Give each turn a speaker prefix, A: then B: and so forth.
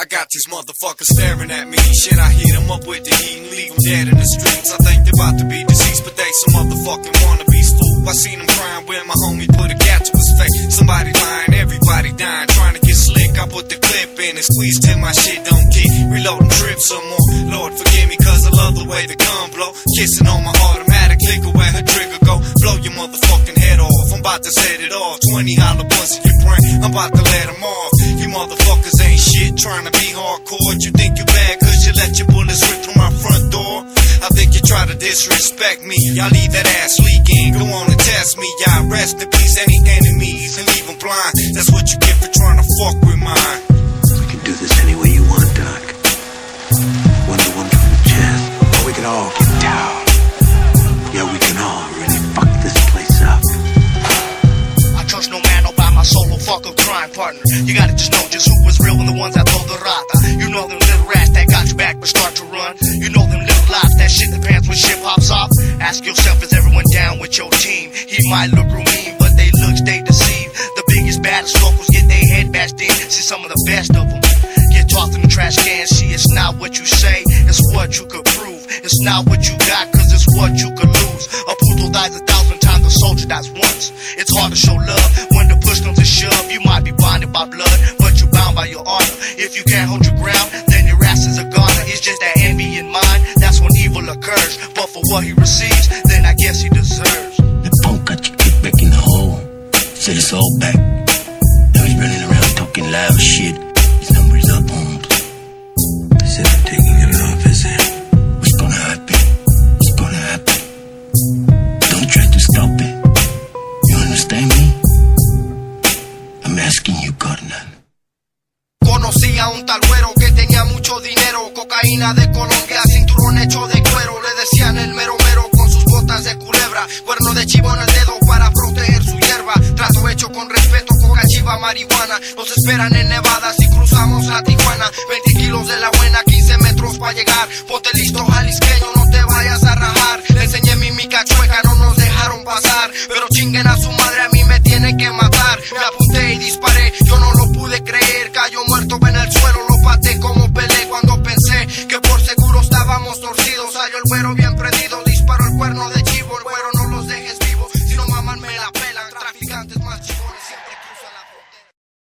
A: I got these motherfuckers staring at me. Shit, I hit them up with the heat and leave them dead in the streets. I think they're about to be deceased, but they some motherfucking wannabes. Fool, I seen them crying when my homie put a gat to his face. Somebody lying, everybody dying, trying to get slick. I put the clip in and squeeze till my shit don't kick. Reload trips some more. Lord, forgive me, cause I love the way the gun blow. Kissing on my automatic liquor where her trigger go. Blow your motherfucking head off. I'm about to set it off. 20 hollow bullets in your brain. I'm about to let them off. You motherfuckers ain't shit trying to be hardcore. You think you bad cause you let your bullets rip through my front door. I think you try to disrespect me. Y'all leave that ass leaking. Go on and test me. Y'all rest in peace. Any enemies and leave them blind. That's what you
B: my solo fuck a crime partner. You gotta just know just who was real and the ones that throw the rata. You know them little rats that got you back but start to run. You know them little lies that shit the pants when shit pops off. Ask yourself, is everyone down with your team? He might look real mean, but they look stay deceived. The biggest, baddest locals get their head bashed in. See some of the best of them. Get tossed in the trash can. See, it's not what you say, it's what you could prove. It's not what you got, cause it's what you could lose. A puto dies a thousand times, a soldier dies once. It's hard to show by blood, but you're bound by your honor. If you can't hold your ground, then your ass is a goner. It's just that envy in mind, that's when evil occurs. But for what he receives, then I guess he deserves.
C: The punk got you kicked back in the hole. Said it's all back. Now he's running around talking loud shit. His number's up, homes.
D: They said I'm taking it off his hand.
C: What's gonna happen? What's gonna happen? Don't try to stop it. Asking.
B: Conocí a un tal güero que tenía mucho dinero, cocaína de Colombia, cinturón hecho de cuero, le decían el mero mero con sus botas de culebra, cuerno de chivo en el dedo para proteger su hierba, trato hecho con respeto, coca chiva, marihuana, nos esperan en Nevada si cruzamos la Tijuana, 20 kilos de la buena, 15 metros para llegar, ponte listo jalisqueño, no te vayas a rajar, enseñé mi mica chueca, no nos dejaron pasar, pero chinguen a su